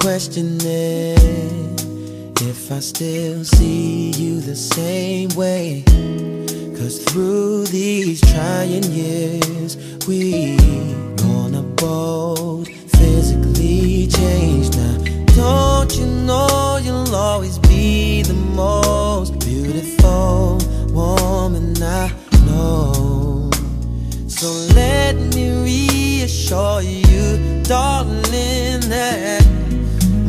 questioning if I still see you the same way. Cause through these trying years, we gonna both physically change now. Don't you know you'll always be the most beautiful woman I know? So let me reassure you, darling,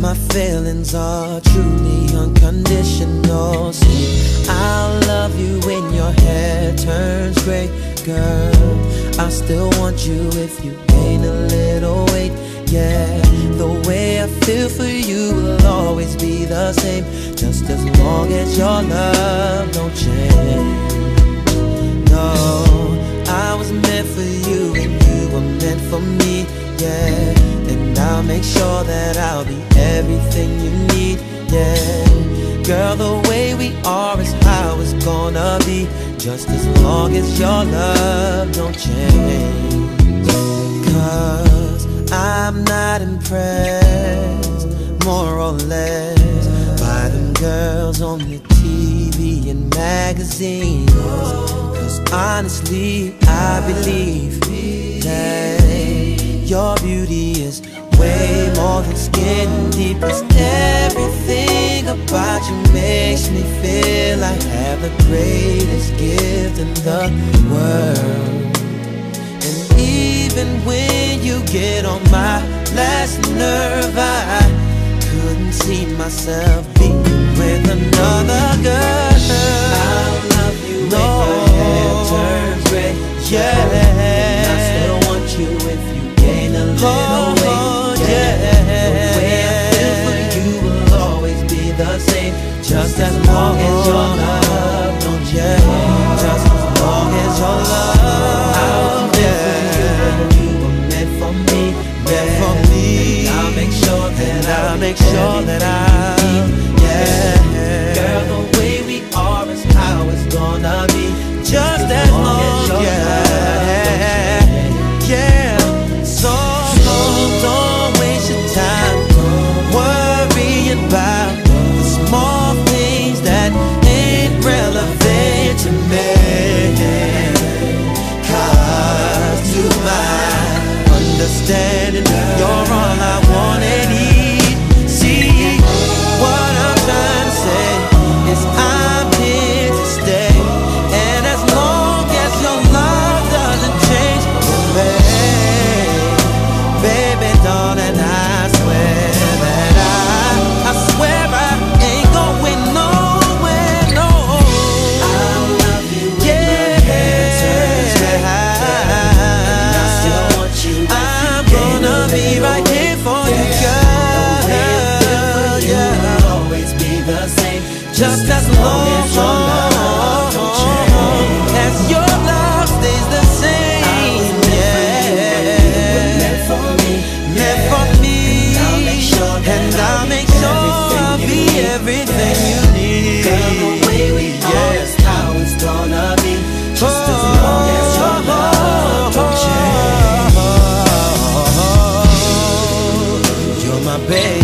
my feelings are truly unconditional. See, I'll love you when your hair turns gray, girl. I still want you if you gain a little weight. Yeah, the way I feel for you will always be the same, just as long as your love don't change. No, I was meant for you and you were meant for me. Yeah, I'll make sure that I'll be everything you need. Yeah, girl, the way we are is how it's gonna be, just as long as your love don't change. Cause I'm not impressed, more or less, by them girls on the TV and magazines. Cause honestly, I believe that your beauty is way more than skin deep. Cause everything about you makes me feel I have the greatest gift in the world. And even when you get on my last nerve, I couldn't see myself being with another girl. I'll love you no. when your hair turns gray. Yeah, make sure that I- baby.